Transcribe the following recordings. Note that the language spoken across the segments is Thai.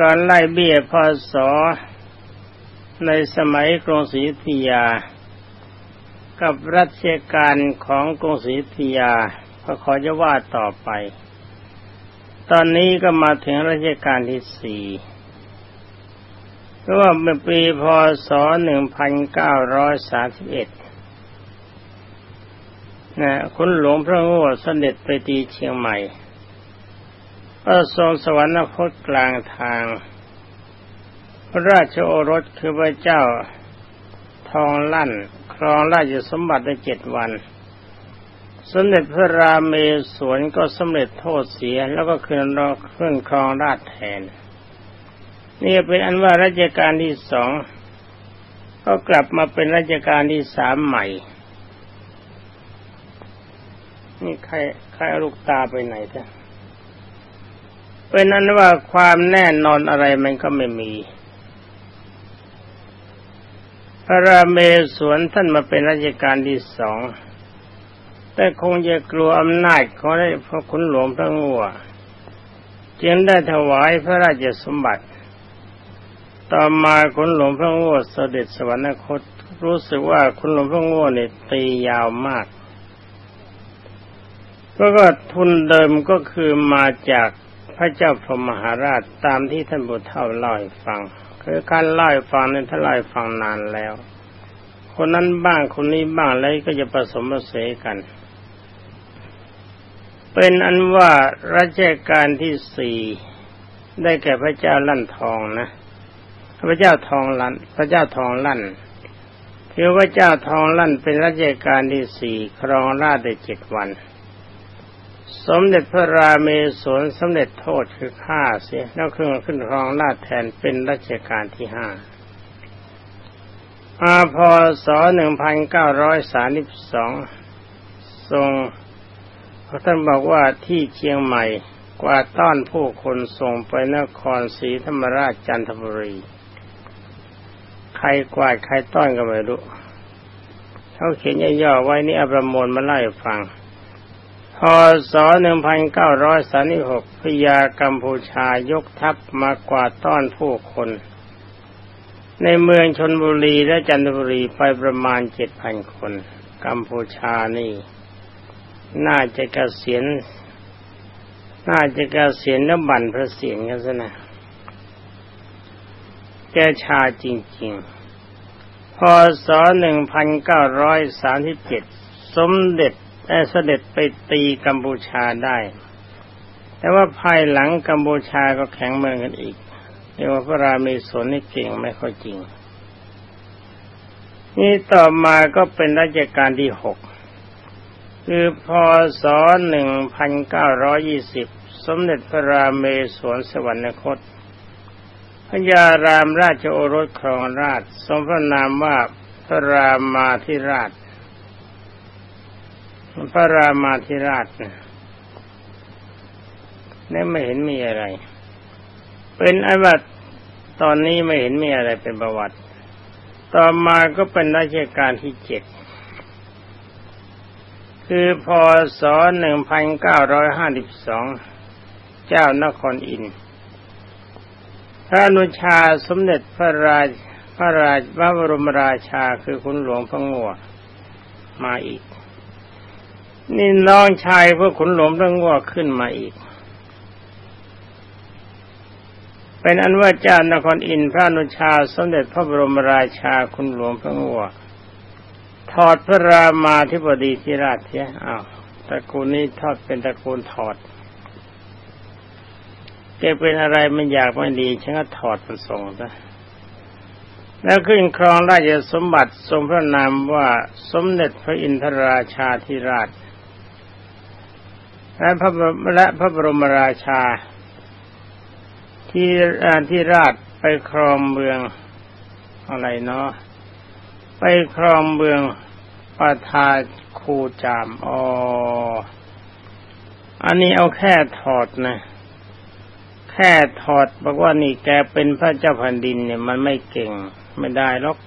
การไล่เบี้ยพศในสมัยกรุงศรีอยุธยา กับรัชกาลของกรุงศรีอยุธยาก็ขอจะว่าต่อไป ตอนนี้ก็มาถึงรัชกาลที่สี่เพราะว่าเป็นปีพศหนึ่งพันเก้าร้อยสามสิบเอ็ดนะคุณหลวงพระโง่เสด็จไปตีเชียงใหม่ ก็ทรงสวรรคตกลางทาง พระราชโอรสคือพระเจ้าทองลั่น ครองราชสมบัติได้เจ็ดวัน สมเด็จพระรามเมศวรก็สำเร็จโทษเสียแล้วก็คืนรอขึ้นครองราชแทน นี่เป็นอันว่าราชการที่สองก็กลับมาเป็นราชการที่สามใหม่ นี่ใครใครลูกตาไปไหนจ้ะ เป็นนั้นว่าความแน่นอนอะไรมันก็ไม่มี พระราเมศวรท่านมาเป็นราชการที่สอง แต่คงจะกลัวอำนาจของได้พระคุณหลวงพระงัวจึงได้ถวายพระราชสมบัติ ต่อมาคุณหลวงพระงัวเสด็จสวรรคตรู้สึกว่าคุณหลวงพระงัวเนี่ยตียาวมากก็ทุนเดิมก็คือมาจาก พระเจ้าพรหมมหาราชตามที่ท่านบุตรเท่าเล่าให้ฟัง คือการเล่าให้ฟังนั้นท่านเล่าให้ฟังนานแล้ว คนนั้นบ้างคนนี้บ้างแล้วก็จะผสมผสมกัน เป็นอันว่ารัชกาลที่สี่ได้แก่พระเจ้าลั่นทองนะ พระเจ้าทองลั่น พระเจ้าทองลั่นถือว่าเจ้าทองลั่นเป็นรัชกาลที่สี่ครองราชได้เจ็ดวัน สมเด็จพระราเมศวรสำเร็จโทษคือฆ่าเสียแล้วขึ้นขึ้นครองราชแทนเป็นรัชกาลที่ห้าอาพศหนึ่งพันเก้าร้อยสามิบสองทรงท่านบอกว่าที่เชียงใหม่กว่าต้อนผู้คนส่งไปนครศรีธรรมราชจันทบุรี ใครกวาดใครต้อนก็ไม่รู้เขาเขียนย่อๆไว้นี่อประมวลมาไล่ฟัง พศ1936พยากัมพูชายกทัพมากว่าต้อนผู้คน ในเมืองชนบุรีและจันทบุรีไปประมาณเจ็ดพันคน กัมพูชานี่ น่าจะกะเกษียณน่าจะกะเกษียณแล้วบั่นพระเสียงกันซะนะแกชาจริงๆพศ1937 สมเด็จ เสด็จไปตีกัมพูชาได้ แต่ว่าภายหลังกัมพูชาก็แข็งเมืองกันอีกเรียกว่าพระรามีสนนี่เก่งไม่ค่อยจริง นี่ต่อมาก็เป็นรัชกาลที่หกคือพศหนึ่งพันเก้าร้อยี่สิบสมเด็จพระรามีสวนสวรรคต พระยารามราชโอรสครองราชทรงพระนามว่าพระรามาธิราช พระรามาธิราชนะนี่ไม่เห็นมีอะไร เป็นอวัตตอนนี้ไม่เห็นมีอะไรเป็นประวัติ ต่อมาก็เป็นราชการที่เจ็ด คือพศหนึ่งพันเก้าร้อยห้าสิบสอง เจ้านครอิน พระนุชาสมเด็จพระราชพระราชพระบรมราชาคือคุณหลวงพระงัวมาอีก นี่น้องชายพวกขุนหลวงพระงัวขึ้นมาอีก เป็นอันว่าเจ้านครอินพระนุชาสมเด็จพระบรมราชาคุณหลวงพระงัวถอดพระรามาธิบดีที่ราชเสียอ้าวตระกูลนี้ทอดเป็นตระกูลถอดแกเป็นอะไรมันอยากไม่ดีฉันก็ถอดมันส่งซะแล้วขึ้นครองราชสมบัติทรงพระนามว่าสมเด็จพระอินทราชาธิราช และพระและพระบรมราชา ที่ที่ราชไปครองเมืองอะไรเนาะไปครองเมืองปาทาคูจามอ๋ออันนี้เอาแค่ถอดนะแค่ถอดบอกว่านี่แกเป็นพระเจ้าแผ่นดินเนี่ยมันไม่เก่งไม่ได้หรอก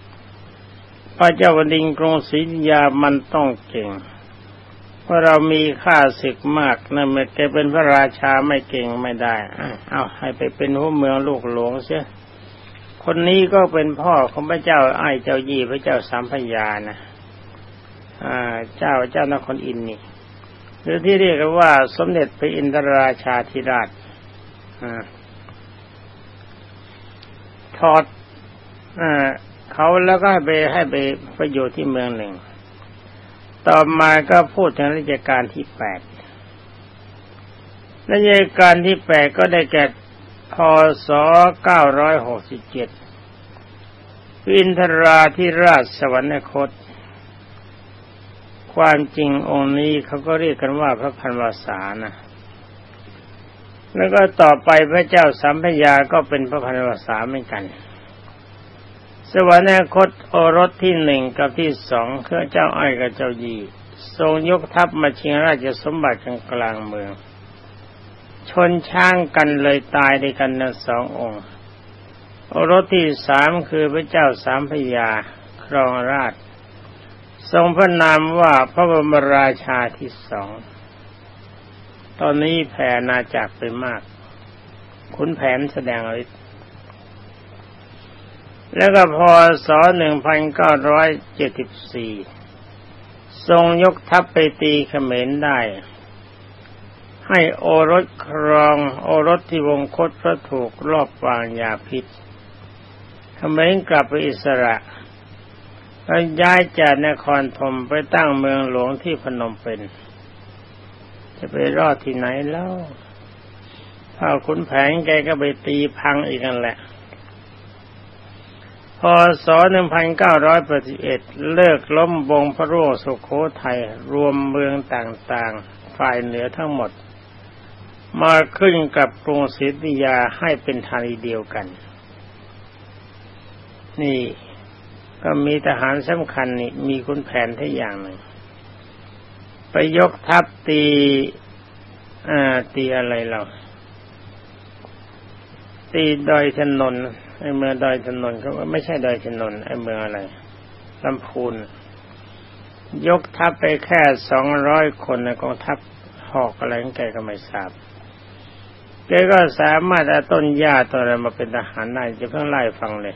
พระเจ้าแผ่นดินกรุงศรีอยุธยามันต้องเก่ง ว่าเรามีค่าศึกมากนั่นแกเป็นพระราชาไม่เก่งไม่ได้เอาให้ไปเป็นหัวเมืองลูกหลวงเสียคนนี้ก็เป็นพ่อของพระเจ้าไอ้เจ้ายี่พระเจ้าสามพยานะอ่า เจ้าเจ้านครอินนี่หรือที่เรียกว่าสมเด็จพระอินทราชาธิราชถอดอเขาแล้วก็ให้ไปให้ไปประโยชน์ที่เมืองหนึ่ง ต่อมาก็พูดถึงราชการที่แปดราชการที่แปดก็ได้แก่พศเก้าร้อยหกสิบเจ็ดอินทราที่ราชสวรรคต ความจริงองค์นี้เขาก็เรียกกันว่าพระพันวาสานะแล้วก็ต่อไปพระเจ้าสัมพยาก็เป็นพระพันวาสาเหมือนกัน สวรรคตโอรสที่หนึ่งกับที่สองคือเจ้าอ้อยกับเจ้ายีทรงยกทัพมาชิงราชสมบัติกลางกลางเมือง ชนช่างกันเลยตายด้วยกันทั้งสององค์ โอรสที่สามคือพระเจ้าสามพยาครองราช ทรงพระนามว่าพระบรมราชาที่สอง ตอนนี้แผ่นาจากไปมาก ขุนแผนแสดงฤทธิ์ แล้วก็พอศหนึ่งพันเก้าร้อยเจ็ดสิบสี่ทรงยกทัพไปตีเขมรได้ ให้โอรสครองโอรสที่วงคตพระถูกรอบวางยาพิษทำไมกลับไปอิสระแล้วย้ายจากนครธมไปตั้งเมืองหลวงที่พนมเป็น จะไปรอดที่ไหนแล้วถ้าขุนแผงแกก็ไปตีพังอีกนั่นแหละ พศ1981 เลิกล้มวงพระร่วงสุโขทัยรวมเมืองต่างๆ ฝ่ายเหนือทั้งหมด มาขึ้นกับกรุงศรีธยาให้เป็นทานีเดียวกัน นี่ก็มีทหารสำคัญนี่มีคุณแผนที่อย่างหนึ่ง ไปยกทัพตีอ่าตีอะไรเรา ตีดอยชนน ไอ้เมืองดอยชนนเขาว่าไม่ใช่ดอยชนนไอ้เมืองอะไรลำพูน ยกทัพไปแค่สองร้อยคนในกองทัพหอกอะไรของแกก็ไม่ทราบแกก็สามารถเอาต้นหญ้าตัวอะไรมาเป็นทหารได้จะเพิ่งไล่ฟังเลย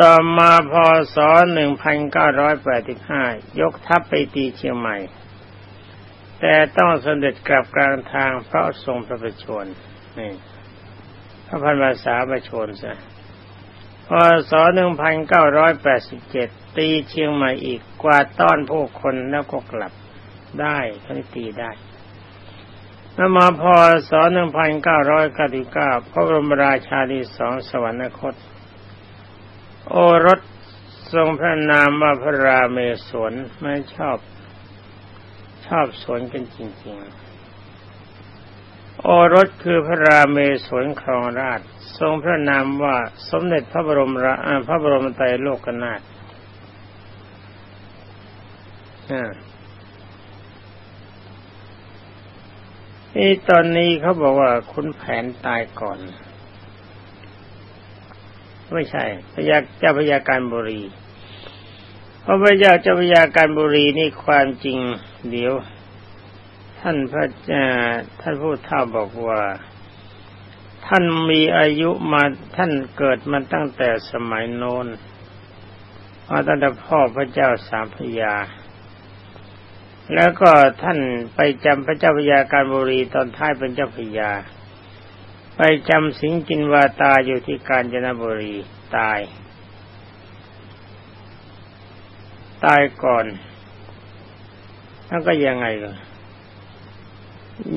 ต่อมาพศ1985ยแปดสิบห้ายกทัพไปตีเชียงใหม่ แต่ต้องสเด็จกลับกลางทางเพราะทรงพระประชวรนี่ พระพันวาสาประชวรซะพศ1987 ตีเชียงใหม่อีกกว่าต้อนผู้คนแล้วก็กลับได้ทั้งตีได้แล้วมาพศ1999 พระบรมราชาที่สองสวรรคต โอรสทรงพระนามว่าพระราเมศวรไม่ชอบ ชอบสวนกันจริง ๆ โอรสคือพระราเมศวรครองราช ทรงพระนามว่าสมเด็จพระบรมราพระบรมไตรโลกนาถนี่ตอนนี้เขาบอกว่าคุณแผนตายก่อน ไม่ใช่พระยาเจ้าพยาการบุรี เพราะพระเจ้าเจ้าพยาการบุรีนี่ความจริง เดี๋ยว ท่านพระท่านผู้เฒ่าบอกว่า ท่านมีอายุมาท่านเกิดมาตั้งแต่สมัยโน้นมาตั้งแต่พ่อพระเจ้าสามพยา แล้วก็ท่านไปจำพระเจ้าพยาการบุรีตอนท้ายเป็นเจ้าพยา ไปจำสิงกินวาตาอยู่ที่กาญจนบุรีตาย ตายก่อนแล้วก็ยังไงก็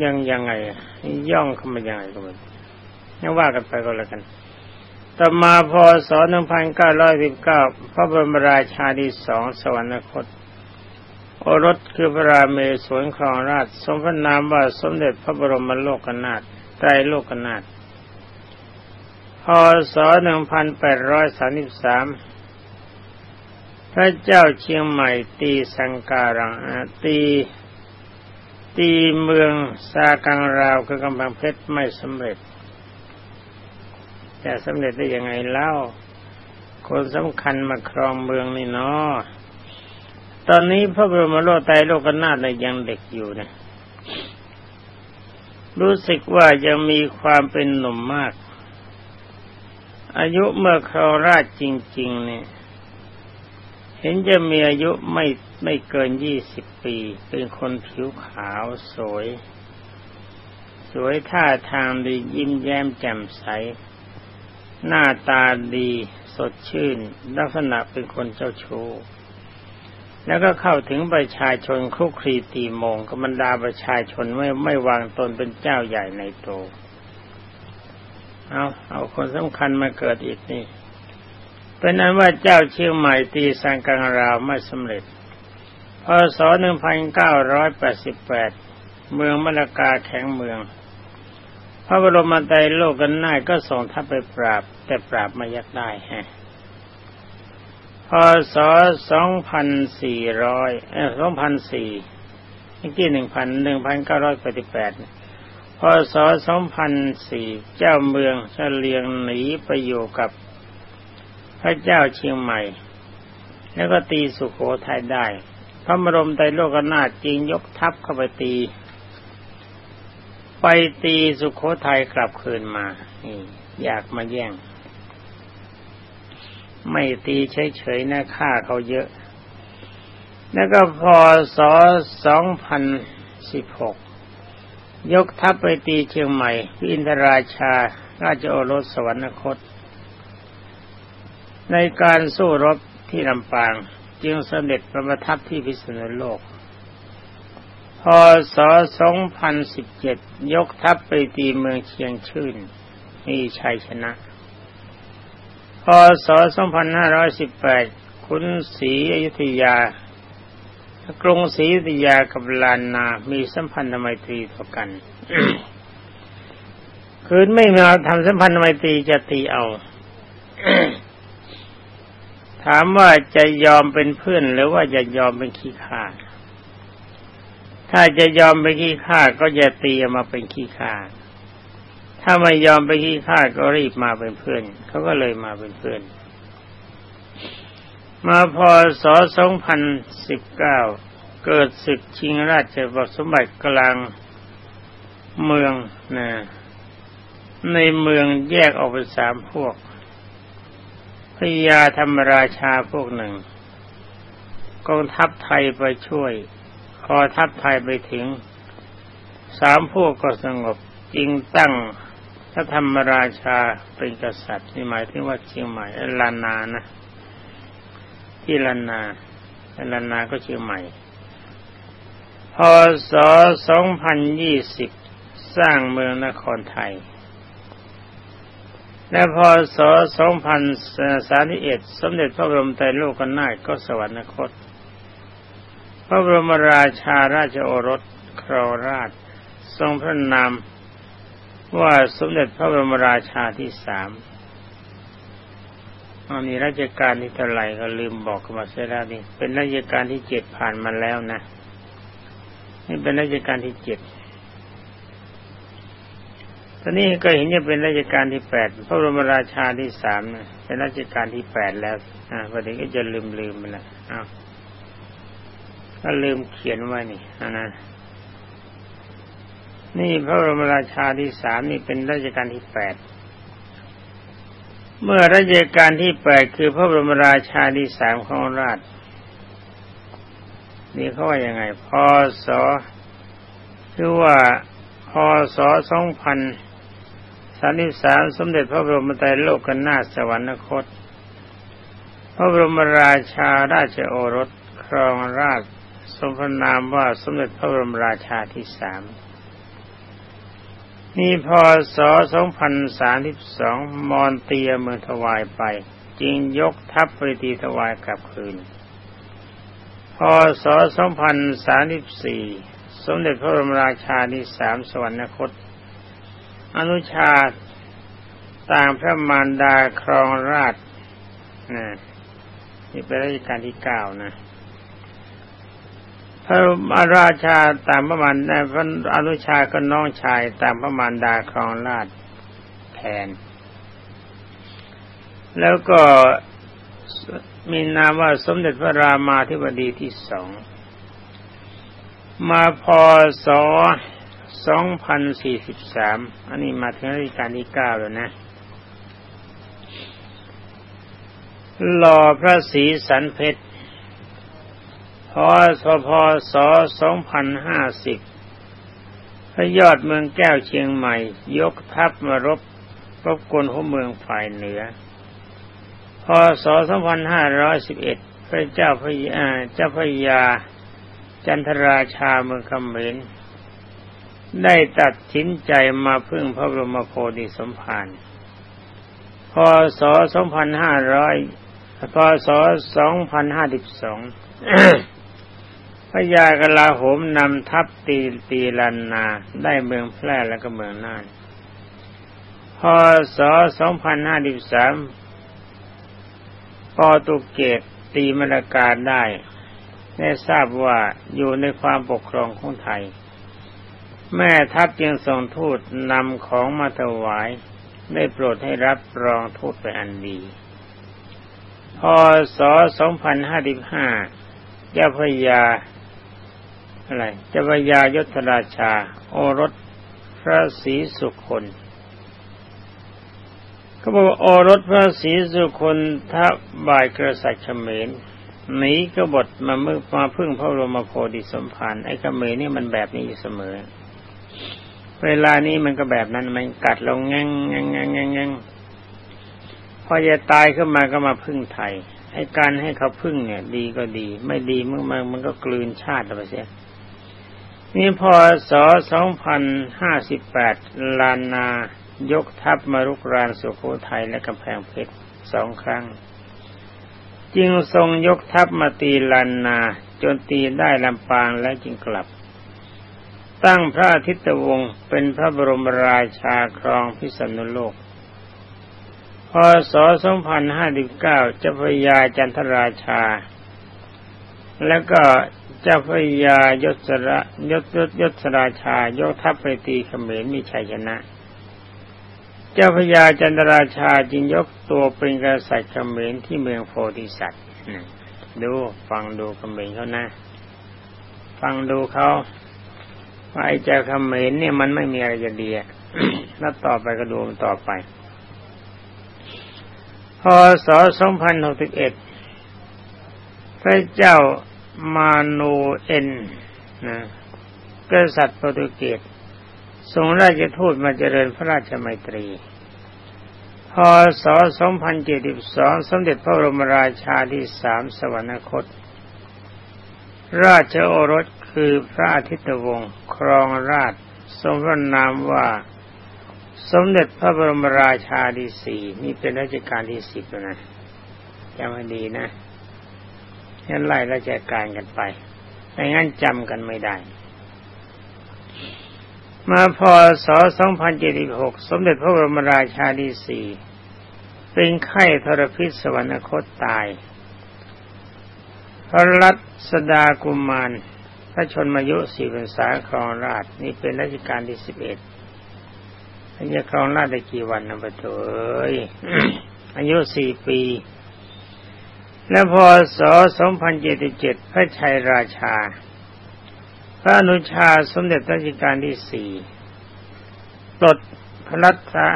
ยังยังไง ย่องเข้ามายังไงก็ไม่ยังว่ากันไปก็แล้วกัน ต่อมาพศ1919 พระบรมราชาที่สองสวรรคต โอรสคือพระราเมศวรครองราช สมพระนามว่าสมเด็จพระบรมโลกนาถไตรโลกนาถพศ1833 พระเจ้าเชียงใหม่ตีสังการังตี ตีเมืองซากังราวคือกำแพงเพชรไม่สำเร็จ จะสำเร็จได้ยังไงเล่า คนสำคัญมาครองเมืองนี่เนาะตอนนี้พระบรมโลกไตโลกนาถเลยยังเด็กอยู่นะรู้สึกว่ายังมีความเป็นหนุ่มมาก อายุเมื่อครองราชจริง ๆ เนี่ย เห็นจะมีอายุไม่ ไม่เกินยี่สิบปี เป็นคนผิวขาวสวย สวยท่าทางดียิ้มแย้มแจ่มใส หน้าตาดีสดชื่น ลักษณะเป็นคนเจ้าชู้แล้วก็เข้าถึงประชาชนคุกครีตีมงกับบรรดาประชาชนไม่ไม่วางตนเป็นเจ้าใหญ่ในโต เอาเอาคนสำคัญมาเกิดอีกนี่เป็นนั้นว่าเจ้าเชียงใหม่ตีสังกังราวไม่สำเร็จ พศ1988 เมืองมะละกาแข็งเมือง พระบรมไตรโลกกันน่ายก็ส่งทัพไปปราบ แต่ปราบไม่ยักได้ฮะพศสองพันสี่ร้อยเออสองพันสี่เมื่อกี้หนึ่งพันหนึ่งพันเก้าร้อยแปดสิบแปดพศสองพันสี่เจ้าเมืองเฉลียงหนีไปอยู่กับพระเจ้าเชียงใหม่ แล้วก็ตีสุขโขทัยได้ พระบรมไตโลกนาถจริงยกทัพเข้าไปตี ไปตีสุขโขทัยกลับคืนมานี่อยากมาแย่ง ไม่ตีเฉยๆนะฆ่าเขาเยอะ แล้วก็พอศ2016ยกทัพไปตีเชียงใหม่พิอินทราชา ราชโอรสสวรรคต ในการสู้รบที่ลำปาง จึงเสด็จประทับที่พิษณุโลก พศ 2017 ยกทัพไปตีเมืองเชียงชื่น มีชัยชนะ พศ 2518 คุณศรีอยุธยากรุงศรีอยุธยากับลานนา มีสัมพันธไมตรีต่อกัน คืนไม่มาทำสัมพันธไมตรีจะตีเอา ถามว่าจะยอมเป็นเพื่อนหรือว่าจะยอมเป็นขี้ข้าถ้าจะยอมเป็นขี้ข้าก็จะตีมาเป็นขี้ข้าถ้าไม่ยอมไปขี้ข้าก็รีบมาเป็นเพื่อน เขาก็เลยมาเป็นเพื่อน มาพอศ2019 เกิดศึกชิงราชบัสมบัติกลางเมืองนะในเมืองแยกออกเป็นสามพวก พญาธรรมราชาพวกหนึ่งกองทัพไทยไปช่วย พอทัพไทยไปถึง สามพวกก็สงบจริงตั้งถ้าธรรมราชาเป็นกษัตริย์นี่หมายถึงว่าเชียงใหม่ลานานะ ที่ลานาลานาก็เชียงใหม่ พศ 2020 สร้างเมืองนครไทย และพศ2031 สมเด็จพระบรมไตรโลกนาถก็สวรรคต พระบรมราชาราชโอรสครอราช ทรงพระนามว่าสมเด็จพระบรมราชาที่สามอันนี้ราชการที่เท่าไหร่ก็ลืมบอกกันมาเสียแล้วนี่เป็นราชการที่เจ็ดผ่านมาแล้วนะ นี่เป็นราชการที่เจ็ด ตอนนี้ก็เห็นจะเป็นราชการที่แปดพระบรมราชาที่สามนะเป็นราชการที่แปดแล้วอ่าพอดีก็จะลืมลืมไปละอ้าวก็ลืมเขียนไว้นี่อันนั้นนี่พระบรมราชาที่สามนี่เป็นราชการที่แปดเมื่อราชการที่แปดคือพระบรมราชาที่สามของราช นี่เขาว่ายังไง พศคือว่า พศสองพัน สามสิบสามสมเด็จพระบรมไตรโลกนาถสวรรคต พระบรมราชาราชโอรสครองราชทรงพนามว่าสมเด็จพระบรมราชาที่สามนี่พศ2032 มอนเตียเมืองถวายไป จึงยกทัพไปตีถวายกลับคืน พศ2034 สมเด็จพระบรมราชาที่สามสวรรคต อนุชาต่างพระมารดาครองราชนะนี่เป็นราชการที่เก้านะพระราชาตามพระมารดาพระอนุชาก็น้องชายตามพระมารดาครองราชแทน แล้วก็มีนามว่าสมเด็จพระรามาธิบดีที่สอง มาพอศ สองพันสี่สิบสามอันนี้มาถึงรัชกาลที่เก้าแล้วนะหล่อพระศรีสันเพชรพศพศสองพันห้าสิบพระยอดเมืองแก้วเชียงใหม่ ยกทัพมารบรบกวนหัวเมืองฝ่ายเหนือ พศสองพันห้าร้อยสิบเอ็ดพระเจ้าพระยาเจ้าพระยา จันทราชาเมืองคำเขมร ได้ตัดสินใจมาพึ่งพระบรมโพธิสมภารพศสองพันห้าร้อยพศสองพันห้าสิบสองพระยากลาโหมนำทัพตีตีลันนาได้เมืองแพร่และก็เมืองน่าน พศสองพันห้าสิบสามปอตุเกตตีมรการได้ ได้ทราบว่าอยู่ในความปกครองของไทย แม่ทัพจึงส่งทูตนำของมาถวาย ได้โปรดให้รับรองทูตไปอันดีพศสองพันห้าสิบห้าเจ้าพยาอะไรเจ้าพยายศราชา โอรสพระศรีสุคนเขาบอกโอรสพระศรีสุคนทับายกระสัดเขมรหนีกบฏมาเมื่อมาพึ่งพระบรมโพธิสมภารไอ้เขมรนี่มันแบบนี้เสมอ เวลานี้มันก็แบบนั้นมันกัดลงแง่งแง่งแง่งแง่งพอจะตายขึ้นมาก็มาพึ่งไทยไอ้การให้เขาพึ่งเนี่ย ดีก็ดี ไม่ดีมันมันมันก็กลืนชาติไปเสียนี่พอศสองพันห้าสิบแปดลานนายกทัพมารุกรานสุโขทัยและกำแพงเพชรสองครั้ง จึงทรงยกทัพมาตีลานนา จนตีได้ลำปางและจึงกลับ ตั้งพระอาทิตย์วงศ์เป็นพระบรมราชาครองพิษณุโลก พศ 2559 เจ้าพระยาจันทราชา แล้วก็เจ้าพระยายศระยศยศยศราชายกทัพไปตีเขมรมีชัยชนะ เจ้าพระยาจันทราชาจึงยกตัวเป็นกษัตริย์เขมรที่เมืองโพธิสัตว์ดูฟังดูเขมรเขานะ ฟังดูเขาว่า ไอ้เจ้าเขมรเนี่ยมันไม่มีอะไรจะดีแล้วต่อไปก็ดูมันต่อไป พศ2061พระเจ้ามาโนเอ็นนะกษัตริย์โปรตุเกสทรงราชทูตมาเจริญพระราชมัยตรี พศ 2072 สมเด็จพระบรมราชาที่สามสวรรคต ราชโอรส คือพระอาทิตย์วงศ์ครองราชทรงพระนามว่า สมเด็จพระบรมราชาที่สี่นี่เป็นราชการที่สิบนะจำให้ดีนะงั้นไล่ราชการกันไปไม่งั้นจำกันไม่ได้ มาพศ2076 สมเด็จพระบรมราชาที่สี่เป็นไข้ทรพิษสวรรคตตาย พระรัศดากุมาร พระชนมายุสี่พรรษาครองราชนี่เป็นราชการที่สิบเอ็ดอายุครองราชได้กี่วันนะปะเถยอายุสี่ปีแล้วพศ2077พระชัยราชา พระอนุชาสมเด็จรัชกาลที่สี่ปลดพระรัตา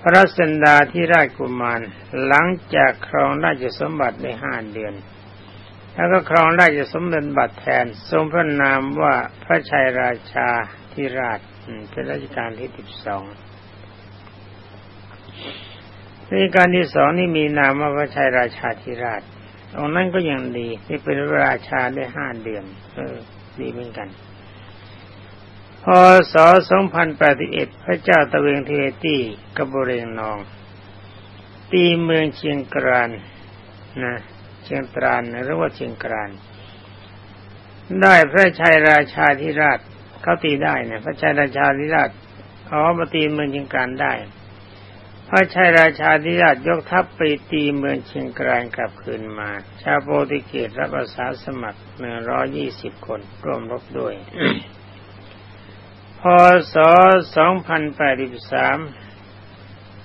พระรัศดาที่ราชกุมาร หลังจากครองราชสมบัติในห้าเดือน แล้วก็ครองราชสมเด็จบัติแทน ทรงพระนามว่าพระชัยราชาที่ราชเป็นราชการที่สิบสองราชการที่สองนี่มีนามว่าพระชัยราชาธิราชองนั้นก็ยังดีที่เป็นราชาได้ห้าเดือนเออ ดีเหมือนกัน พศ2081 พระเจ้าตะเวงเทตี้กบเรงนอง ตีเมืองเชียงกรานนะ ชียงตรานหรือว่าเชียงกราน ได้พระชัยราชาธิราชเขาตีได้เนี่ยพระชายราชาธิราชอ๋อมาตีเมืองเชียงการได้ พระชายราชาธิราชยกทัพไปตีเมืองเชียงกรานกลับคืนมา ชาวโปรตุเกสรับอาสาสมัครหนึ่งร้อยี่สิบคนร่วมรบด้วย พศสองพันแปดสิบสาม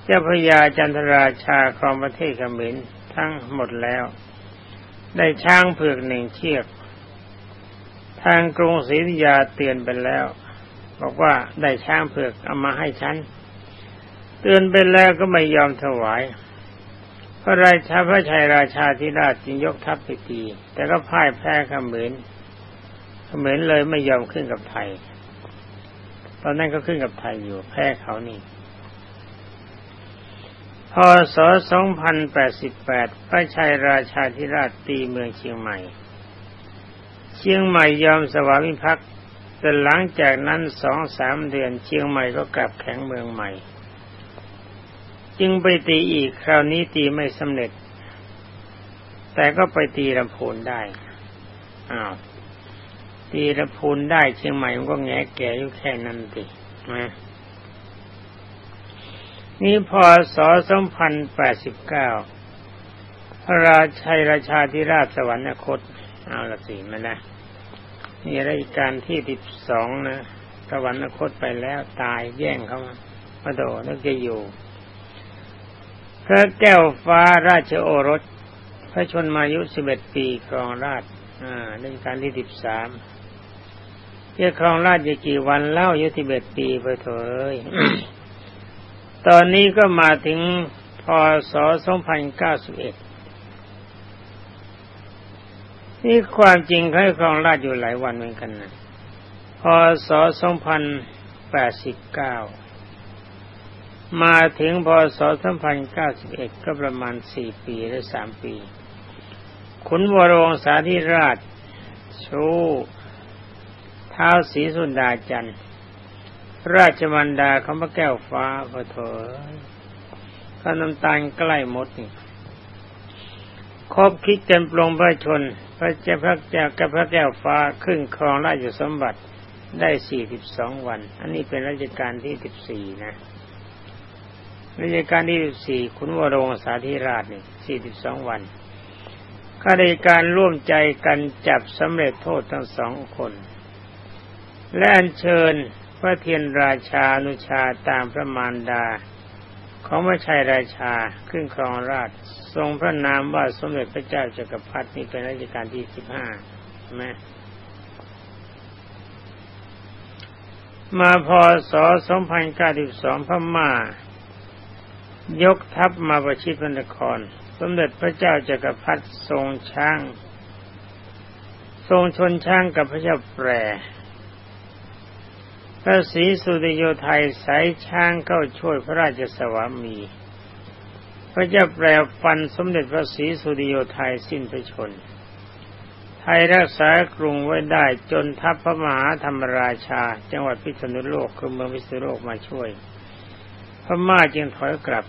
เจ้าพระยาจันทราชาครองประเทศเขมรถทั้งหมดแล้ว ได้ช้างเผือกหนึ่งเชือก ทางกรุงศรีธยาเตือนไปแล้ว บอกว่าได้ช้างเผือกเอามาให้ฉันเตือนไปแล้วก็ไม่ยอมถวาย พระราชาพระชัยราชาธิราชจึงยกทัพไปตีแต่ก็พ่ายแพ้เขมรเขมรเลยไม่ยอมขึ้นกับไทย ตอนนั้นก็ขึ้นกับไทยอยู่แพ้เขานี่ พศ 2088 พระชัยราชาธิราชตีเมืองเชียงใหม่ เชียงใหม่ยอมสวามิภักดิ์แต่หลังจากนั้นสองสามเดือน เชียงใหม่ก็กลับแข็งเมืองใหม่ จึงไปตีอีกคราวนี้ตีไม่สำเร็จ แต่ก็ไปตีลำพูนได้อ้าวตีลำพูนได้เชียงใหม่มันก็แง่แก่อยู่แค่นั้นสินะ นี่พศ2089พระราชัยราชาธิราชสวรรคต เอาละสิมานะนี่รายการที่สิบสองนะสวรรคตไปแล้วตายแย่งเขามามาโดนึกจะอยู่ พระแก้วฟ้าราชโอรส พระชนมายุสิบเอ็ดปีครองราชอ่าราชการที่สิบสามจะครองราชอยู่กี่วันเล่ายุสิบเอ็ดปีไปเถอ ตอนนี้ก็มาถึงพศ 2091 นี่ความจริงเขาครองราชอยู่หลายวันเหมือนกันนะพศ 2089 มาถึงพศ 2091 ก็ประมาณสี่ปีหรือสามปี ขุนวรวงศาธิราชชูเท้าสีสุนดาจันทร์ ราชมันดาเขามาแก้วฟ้าพระเถยข้าน้ำตาลใกล้หมดนี่ครบคิดกันปลงพระชน พระเจ้าพระเจ้ากับพระแก้วฟ้าขึ้นครองราชสมบัติได้สี่สิบสองวัน อันนี้เป็นราชการที่สิบสี่นะราชการที่สิบสี่คุณวรงสาธิราชนี่สี่สิบสองวันข้าราชการร่วมใจกันจับสำเร็จโทษทั้งสองคน และอัญเชิญ ระเทียนราชานุชาตามพระมารดา ของพระชัยราชาขึ้นครองราชทรงพระนามว่าสมเด็จพระเจ้าจักรพรรดินี่เป็นรัชกาลที่สิบห้าใช่ไหมมาพศ2092พม่ายกทัพมาประชิดพระนคร สมเด็จพระเจ้าจักรพรรดิทรงช้าง ทรงชนช้างกับพระเจ้าแปร พระศรีสุริโยไทยสายช้างเข้าช่วยพระราชสวามี พระเจ้าแปลฟันสมเด็จพระศรีสุริโยไทยสิ้นพระชน ไทยรักษากรุงไว้ได้จนทัพพระมหาธรรมราชา จังหวัดพิษณุโลกคือเมืองพิษณุโลกมาช่วย พม่าจึงถอยกลับ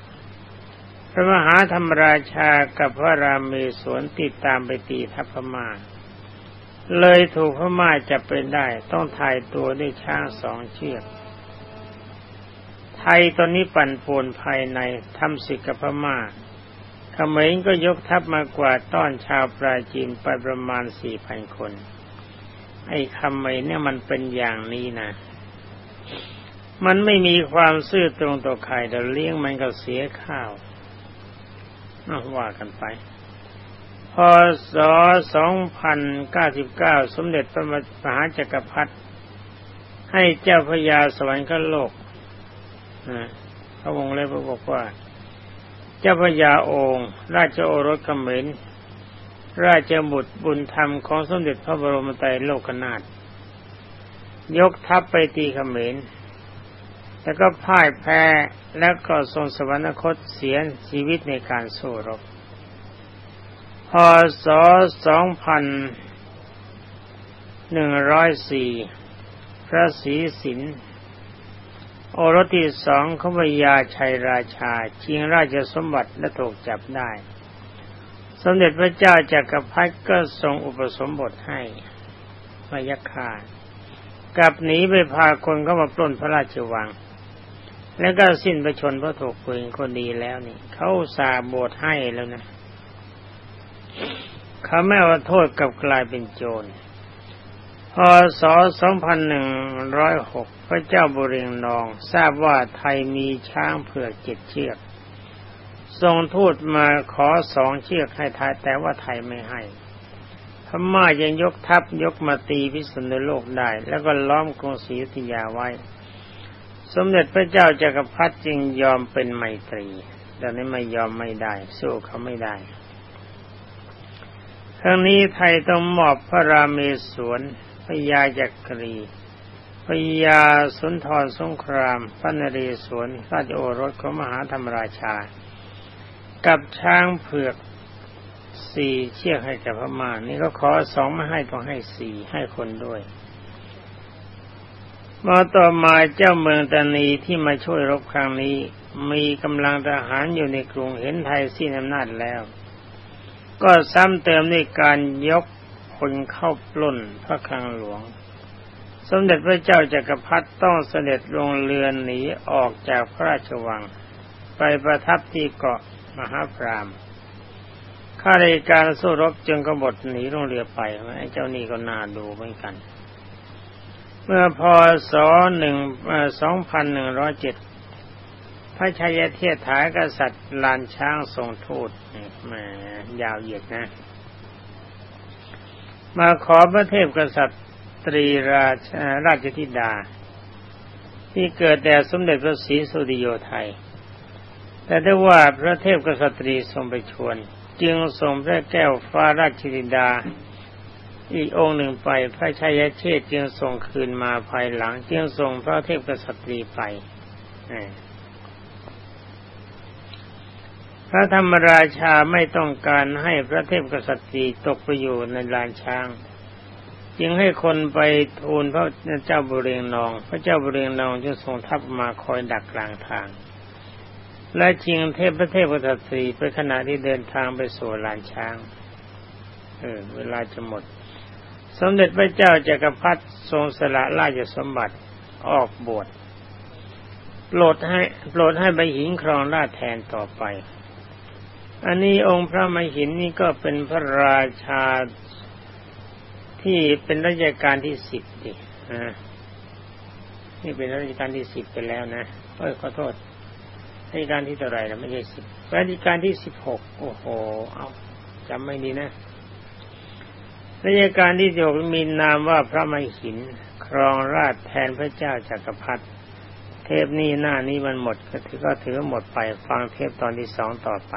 พระมหาธรรมราชากับพระรามเมศวนติดตามไปตีทัพพม่า เลยถูกพม่าจับเป็นได้ ต้องถ่ายตัวด้วยช้างสองเชือก ไทยตอนนี้ปั่นป่วนภายในทำศึกกับพม่าขมรก็ยกทัพมากว่าต้อนชาวปราจีนไปประมาณสี่พันคน ไอ้คำเมรเนี่ยมันเป็นอย่างนี้นะ มันไม่มีความซื่อตรงต่อใครแต่เลี้ยงมันก็เสียข้าวว่ากันไป พศ 2099 สมเด็จพระมหาจักรพรรดิให้เจ้าพญาสวรรคโลกพระองค์เลยบอกว่า เจ้าพญาองค์ ราชโอรสเขมรราชบุตรบุญธรรมของสมเด็จพระบรมไตรโลกนาถยกทัพไปตีเขมรแล้วก็พ่ายแพ้แล้วก็ทรงสวรรคตเสียชีวิตในการสู้รบ ศ2104 พระศรีสิน โอรสที่สองขบยาชัยราชา ชิงราชสมบัติและถูกจับได้ สมเด็จพระเจ้าจากักรพรรดิก็ทรงอุปสมบทให้มายคากลับหนีไปพาคนเข้ามาปล้นพระราชวัง แล้วก็สิ้นประชนเพราะถูกปืนคนดีแล้วนี่ เขาสาบทให้แล้วนะ เขาไม่เอาโทษกับกลายเป็นโจร พศ 2106 พระเจ้าบุเรงนอง ทราบว่าไทยมีช้างเผือกเจ็ดเชือกส่งทูตมาขอสองเชือกให้ไทยแต่ว่าไทยไม่ให้พม่ายังยกทัพยกมาตีพิษณุโลกได้ แล้วก็ล้อมกรุงศรีอยุธยาไว้ สมเด็จพระเจ้าจากักรพรรดิจึงยอมเป็นไมตรีแต่นี้ไม่ยอมไม่ได้ สู้เขาไม่ได้ ทั้งนี้ไทยต้องมอบพระราเมศวรพญาจักรีพญาสุนทรสงครามพระนเรศวรราชโอรสของมหาธรรมราชา กับช้างเผือกสี่เชือกให้แก่พม่านี่ก็ขอสองมาให้ต้องให้สี่ให้คนด้วย มาต่อมาเจ้าเมืองตานีที่มาช่วยรบครั้งนี้ มีกำลังทหารอยู่ในกรุงเห็นไทยสิ้นอำนาจแล้ว ก็ซ้ำเติมด้วยการยกคนเข้าปล้นพระคลังหลวง สมเด็จพระเจ้าจากักรพรรดิต้องเสด็จลงเรือนหนีออกจากพระราชวัง ไปประทับที่เกาะมหาพรามข้าราชการสู้รบจึงกบฏหนีลงเรือไปไอ้เจ้านี่ก็น่าดูเหมือนกัน เมื่อพศหนึ่งสองพันหนึ่งร้อยเจ็ด พระชายเทศถายกษัตริย์ลานช้างทรงทูตแหมยาวเหยียดนะ มาขอพระเทพกษัตริย์ตรีราชราชธิดา ที่เกิดแต่สมเด็จพระศรีสุริโยไทย แต่ได้ว่าพระเทพกษัตริย์ทรงไปชวน จึงส่งพระแก้วฟ้าราชธิดา อีกองค์หนึ่งไปพระชัยเชษจึงส่งคืนมาภายหลัง จึงส่งพระเทพกษัตริย์ไป พ ระธรรมราชาไม่ต้องการให้พระเทพกษัตริย์ตกไปอยู่ในลานช้าง จึงให้คนไปทูลพระเจ้าบุเรงนอง พระเจ้าบุเรงนองจึงส่งทัพมาคอยดักกลางทาง และจริงเทพพระเทพกษัตริย์ไปขณะที่เดินทางไปสู่ลานช้าง เออ เวลาจะหมด สมเด็จพระเจ้าจากักรพรรดิทรงสละราชสมบัติออกบวชโปรดให้โปรดให้ใบหินครองราชแทนต่อไป อันนี้องค์พระมหินนี่ก็เป็นพระราชาที่เป็นรัชกาลที่สิบดิอ่านี่เป็นรัชกาลที่สิบไปแล้วนะเอ้ยขอโทษรัชกาลที่เท่าไรนะไม่ใช่สิบรัชกาลที่สิบหกโอ้โห เอาจำไม่ดีนะรัชกาลที่สิบหกมีนามว่าพระมหิน ครองราชแทนพระเจ้าจากักรพรรดิเทปนี้หน้านี้มันหมดก็ถือก็ถือหมดไปฟังเทปตอนที่สองต่อไป